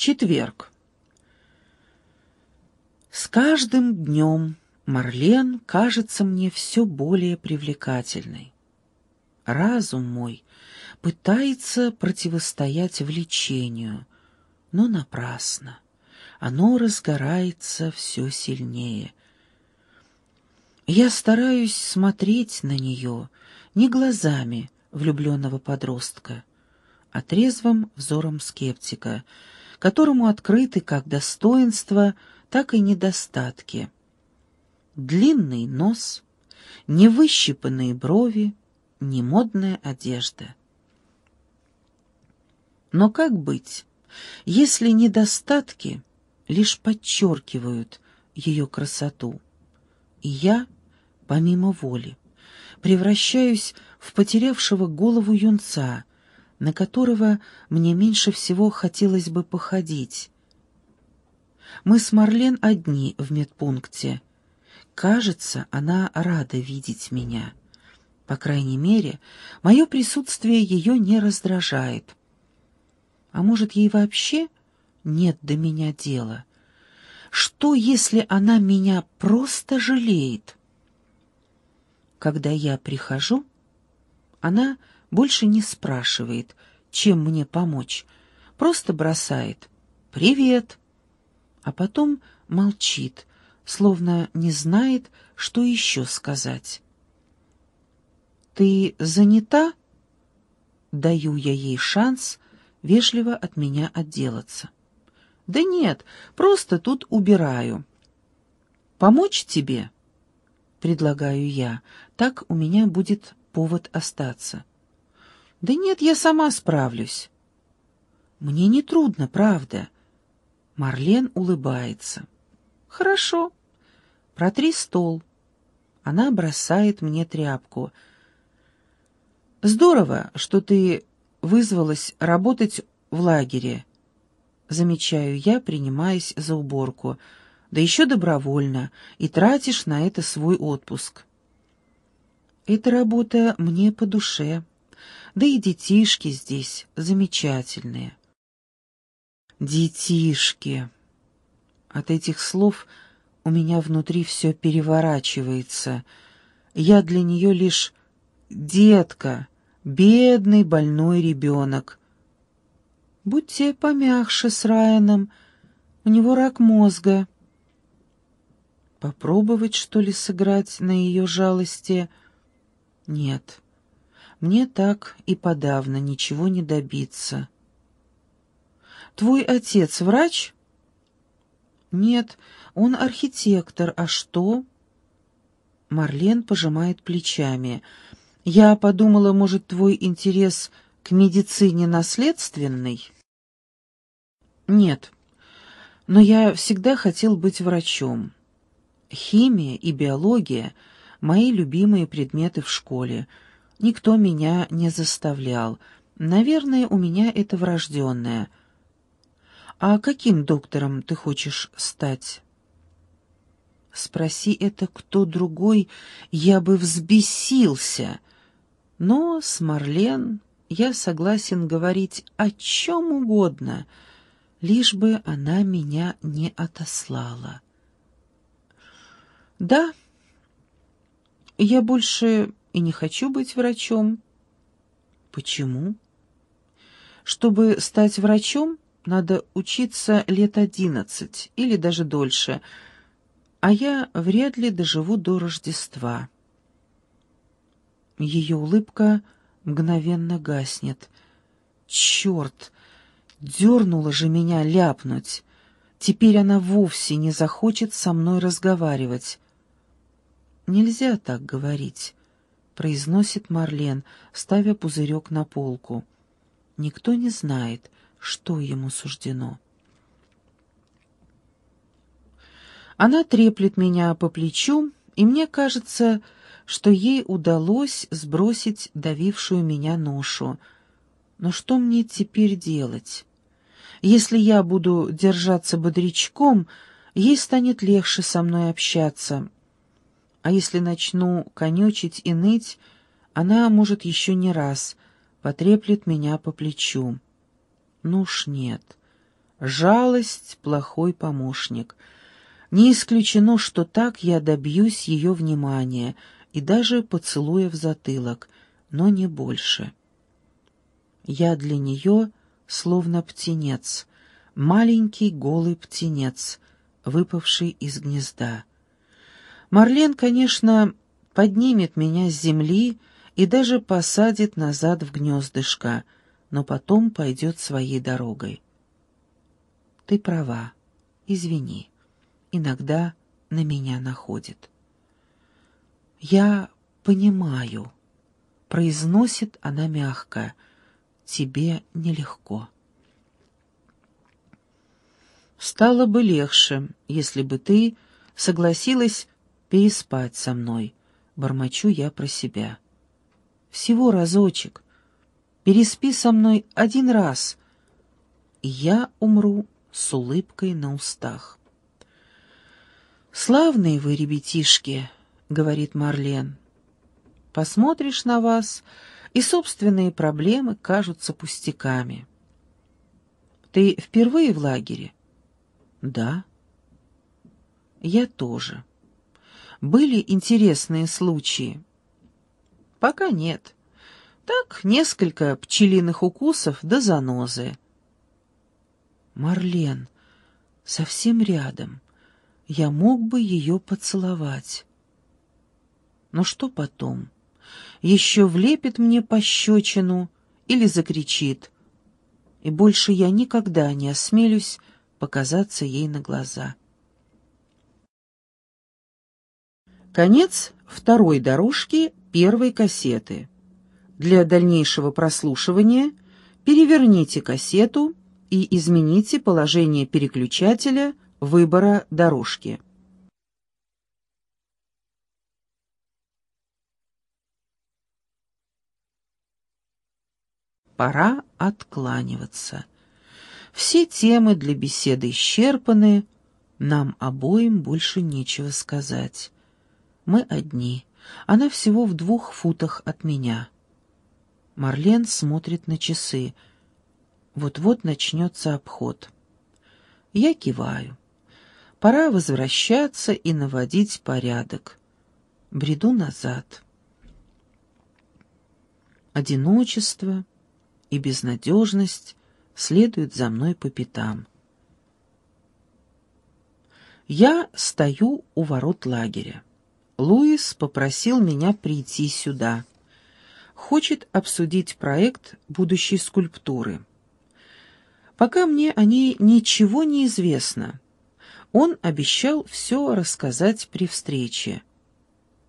Четверг. С каждым днем Марлен кажется мне все более привлекательной. Разум мой пытается противостоять влечению, но напрасно. Оно разгорается все сильнее. Я стараюсь смотреть на нее не глазами влюбленного подростка, а трезвым взором скептика, которому открыты как достоинства, так и недостатки. Длинный нос, невыщипанные брови, немодная одежда. Но как быть, если недостатки лишь подчеркивают ее красоту? И я, помимо воли, превращаюсь в потерявшего голову юнца, на которого мне меньше всего хотелось бы походить. Мы с Марлен одни в медпункте. Кажется, она рада видеть меня. По крайней мере, мое присутствие ее не раздражает. А может, ей вообще нет до меня дела? Что, если она меня просто жалеет? Когда я прихожу, она больше не спрашивает, чем мне помочь, просто бросает «Привет!», а потом молчит, словно не знает, что еще сказать. «Ты занята?» Даю я ей шанс вежливо от меня отделаться. «Да нет, просто тут убираю». «Помочь тебе?» Предлагаю я. Так у меня будет повод остаться. «Да нет, я сама справлюсь». «Мне не трудно, правда». Марлен улыбается. «Хорошо. Протри стол». Она бросает мне тряпку. «Здорово, что ты вызвалась работать в лагере», — замечаю я, принимаясь за уборку, да еще добровольно, и тратишь на это свой отпуск. Эта работа мне по душе, да и детишки здесь замечательные. Детишки. От этих слов у меня внутри все переворачивается. Я для нее лишь детка, бедный больной ребенок. Будьте помягче с Райаном, у него рак мозга. Попробовать, что ли, сыграть на ее жалости? Нет, мне так и подавно ничего не добиться. Твой отец врач? Нет, он архитектор, а что? Марлен пожимает плечами. Я подумала, может, твой интерес к медицине наследственный? Нет, но я всегда хотел быть врачом. Химия и биология — мои любимые предметы в школе — Никто меня не заставлял. Наверное, у меня это врожденное. А каким доктором ты хочешь стать? Спроси это кто другой, я бы взбесился. Но с Марлен я согласен говорить о чем угодно, лишь бы она меня не отослала. Да, я больше и не хочу быть врачом. Почему? Чтобы стать врачом, надо учиться лет одиннадцать или даже дольше, а я вряд ли доживу до Рождества. Ее улыбка мгновенно гаснет. Черт! Дернула же меня ляпнуть. Теперь она вовсе не захочет со мной разговаривать. Нельзя так говорить произносит Марлен, ставя пузырек на полку. Никто не знает, что ему суждено. Она треплет меня по плечу, и мне кажется, что ей удалось сбросить давившую меня ношу. Но что мне теперь делать? Если я буду держаться бодрячком, ей станет легче со мной общаться, а если начну конючить и ныть, она, может, еще не раз потреплет меня по плечу. Ну уж нет. Жалость — плохой помощник. Не исключено, что так я добьюсь ее внимания и даже поцелуя в затылок, но не больше. Я для нее словно птенец, маленький голый птенец, выпавший из гнезда. Марлен, конечно, поднимет меня с земли и даже посадит назад в гнездышко, но потом пойдет своей дорогой. Ты права, извини, иногда на меня находит. Я понимаю, произносит она мягко, тебе нелегко. Стало бы легче, если бы ты согласилась переспать со мной, бормочу я про себя. Всего разочек. Переспи со мной один раз, и я умру с улыбкой на устах. «Славные вы, ребятишки», — говорит Марлен. «Посмотришь на вас, и собственные проблемы кажутся пустяками». «Ты впервые в лагере?» Да. Я тоже. Были интересные случаи? Пока нет. Так, несколько пчелиных укусов до занозы. Марлен, совсем рядом. Я мог бы ее поцеловать. Но что потом? Еще влепит мне пощечину или закричит. И больше я никогда не осмелюсь показаться ей на глаза. Конец второй дорожки первой кассеты. Для дальнейшего прослушивания переверните кассету и измените положение переключателя выбора дорожки. Пора откланиваться. Все темы для беседы исчерпаны, нам обоим больше нечего сказать. Мы одни, она всего в двух футах от меня. Марлен смотрит на часы. Вот-вот начнется обход. Я киваю. Пора возвращаться и наводить порядок. Бреду назад. Одиночество и безнадежность следует за мной по пятам. Я стою у ворот лагеря. Луис попросил меня прийти сюда. Хочет обсудить проект будущей скульптуры. Пока мне о ней ничего не известно. Он обещал все рассказать при встрече.